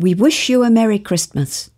We wish you a Merry Christmas.